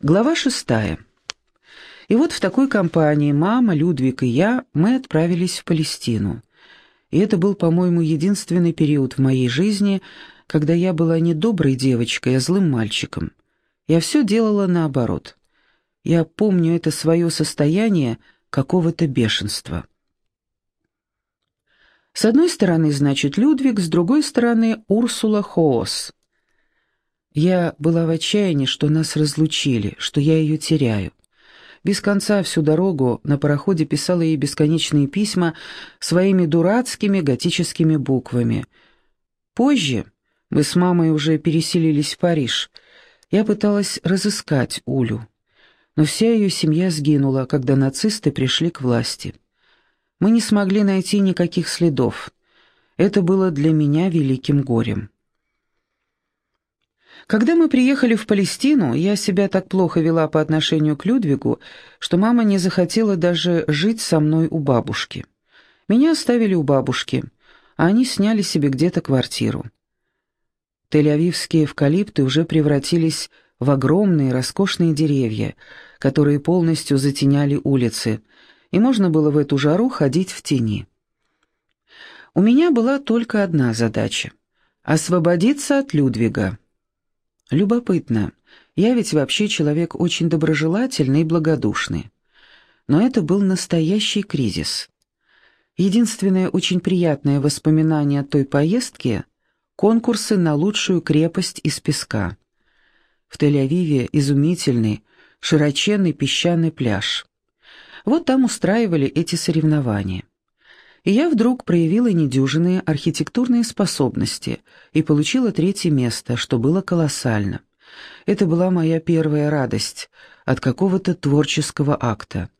Глава шестая. И вот в такой компании мама, Людвиг и я, мы отправились в Палестину. И это был, по-моему, единственный период в моей жизни, когда я была не доброй девочкой, а злым мальчиком. Я все делала наоборот. Я помню это свое состояние какого-то бешенства. С одной стороны, значит, Людвиг, с другой стороны, Урсула Хоос. Я была в отчаянии, что нас разлучили, что я ее теряю. Без конца всю дорогу на пароходе писала ей бесконечные письма своими дурацкими готическими буквами. Позже, мы с мамой уже переселились в Париж, я пыталась разыскать Улю. Но вся ее семья сгинула, когда нацисты пришли к власти. Мы не смогли найти никаких следов. Это было для меня великим горем. Когда мы приехали в Палестину, я себя так плохо вела по отношению к Людвигу, что мама не захотела даже жить со мной у бабушки. Меня оставили у бабушки, а они сняли себе где-то квартиру. Тель-Авивские эвкалипты уже превратились в огромные роскошные деревья, которые полностью затеняли улицы, и можно было в эту жару ходить в тени. У меня была только одна задача — освободиться от Людвига. Любопытно. Я ведь вообще человек очень доброжелательный и благодушный. Но это был настоящий кризис. Единственное очень приятное воспоминание от той поездки — конкурсы на лучшую крепость из песка. В Тель-Авиве изумительный, широченный песчаный пляж. Вот там устраивали эти соревнования. И я вдруг проявила недюжинные архитектурные способности и получила третье место, что было колоссально. Это была моя первая радость от какого-то творческого акта.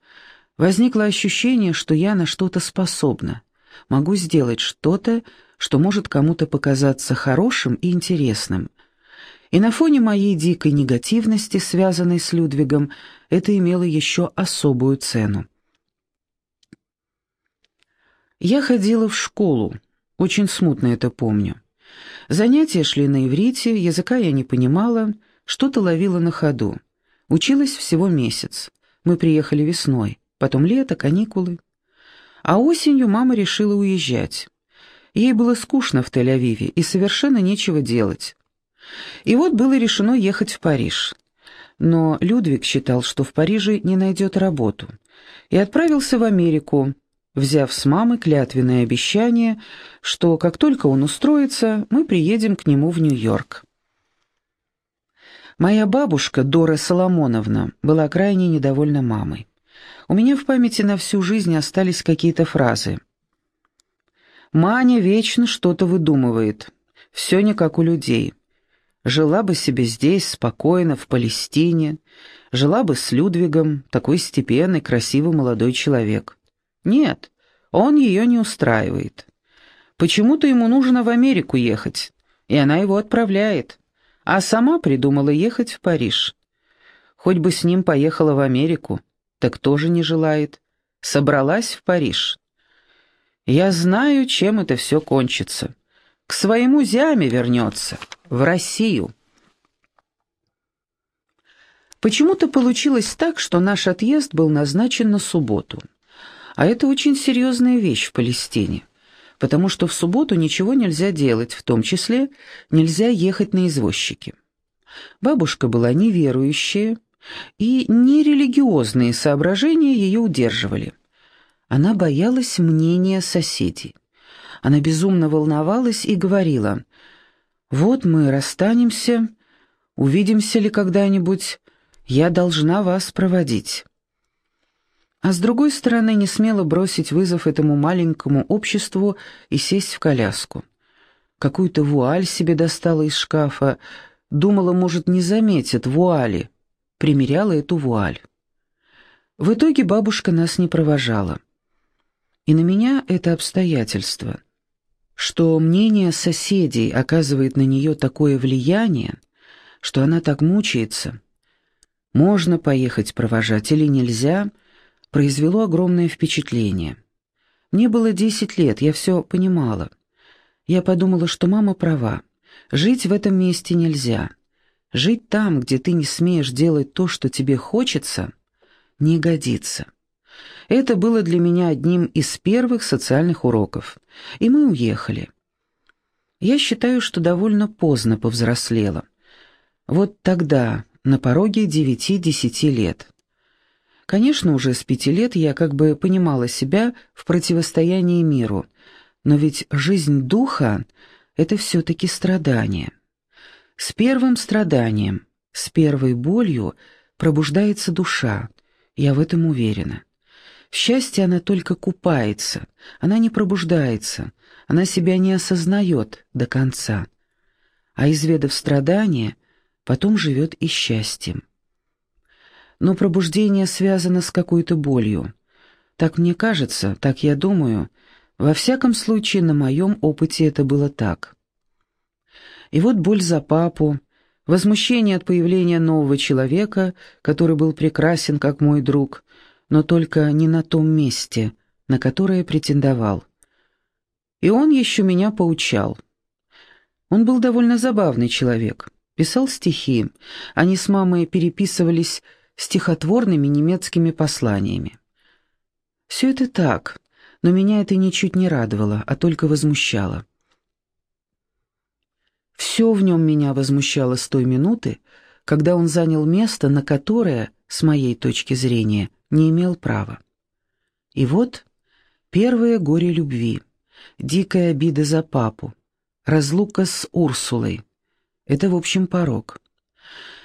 Возникло ощущение, что я на что-то способна, могу сделать что-то, что может кому-то показаться хорошим и интересным. И на фоне моей дикой негативности, связанной с Людвигом, это имело еще особую цену. Я ходила в школу, очень смутно это помню. Занятия шли на иврите, языка я не понимала, что-то ловила на ходу. Училась всего месяц. Мы приехали весной, потом лето, каникулы. А осенью мама решила уезжать. Ей было скучно в Тель-Авиве и совершенно нечего делать. И вот было решено ехать в Париж. Но Людвиг считал, что в Париже не найдет работу, и отправился в Америку, взяв с мамы клятвенное обещание, что как только он устроится, мы приедем к нему в Нью-Йорк. Моя бабушка, Дора Соломоновна, была крайне недовольна мамой. У меня в памяти на всю жизнь остались какие-то фразы. «Маня вечно что-то выдумывает. Все не как у людей. Жила бы себе здесь, спокойно, в Палестине. Жила бы с Людвигом, такой степенный, красивый молодой человек. Нет, он ее не устраивает. Почему-то ему нужно в Америку ехать, и она его отправляет, а сама придумала ехать в Париж. Хоть бы с ним поехала в Америку, так тоже не желает. Собралась в Париж. Я знаю, чем это все кончится. К своему зяме вернется, в Россию. Почему-то получилось так, что наш отъезд был назначен на субботу. А это очень серьезная вещь в Палестине, потому что в субботу ничего нельзя делать, в том числе нельзя ехать на извозчике. Бабушка была неверующая, и нерелигиозные соображения ее удерживали. Она боялась мнения соседей. Она безумно волновалась и говорила, «Вот мы расстанемся, увидимся ли когда-нибудь, я должна вас проводить» а с другой стороны не смела бросить вызов этому маленькому обществу и сесть в коляску. Какую-то вуаль себе достала из шкафа, думала, может, не заметит вуали, примеряла эту вуаль. В итоге бабушка нас не провожала. И на меня это обстоятельство, что мнение соседей оказывает на нее такое влияние, что она так мучается. Можно поехать провожать или нельзя — произвело огромное впечатление. Мне было десять лет, я все понимала. Я подумала, что мама права. Жить в этом месте нельзя. Жить там, где ты не смеешь делать то, что тебе хочется, не годится. Это было для меня одним из первых социальных уроков, и мы уехали. Я считаю, что довольно поздно повзрослела. Вот тогда, на пороге девяти-десяти лет. Конечно, уже с пяти лет я как бы понимала себя в противостоянии миру, но ведь жизнь духа — это все-таки страдание. С первым страданием, с первой болью пробуждается душа, я в этом уверена. В счастье она только купается, она не пробуждается, она себя не осознает до конца. А изведав страдания, потом живет и счастьем. Но пробуждение связано с какой-то болью. Так мне кажется, так я думаю. Во всяком случае, на моем опыте это было так. И вот боль за папу, возмущение от появления нового человека, который был прекрасен, как мой друг, но только не на том месте, на которое претендовал. И он еще меня поучал. Он был довольно забавный человек, писал стихи, они с мамой переписывались стихотворными немецкими посланиями. Все это так, но меня это ничуть не радовало, а только возмущало. Все в нем меня возмущало с той минуты, когда он занял место, на которое, с моей точки зрения, не имел права. И вот первое горе любви, дикая обида за папу, разлука с Урсулой. Это, в общем, порог.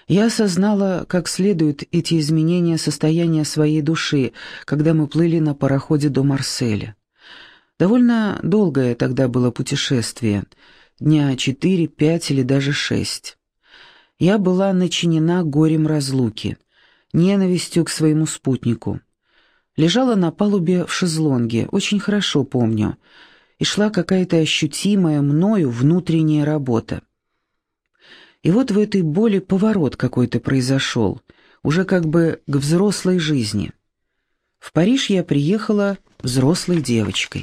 Я осознала, как следуют эти изменения состояния своей души, когда мы плыли на пароходе до Марселя. Довольно долгое тогда было путешествие — дня четыре, пять или даже шесть. Я была начинена горем разлуки, ненавистью к своему спутнику. Лежала на палубе в шезлонге, очень хорошо помню, и шла какая-то ощутимая мною внутренняя работа. И вот в этой боли поворот какой-то произошел, уже как бы к взрослой жизни. В Париж я приехала взрослой девочкой.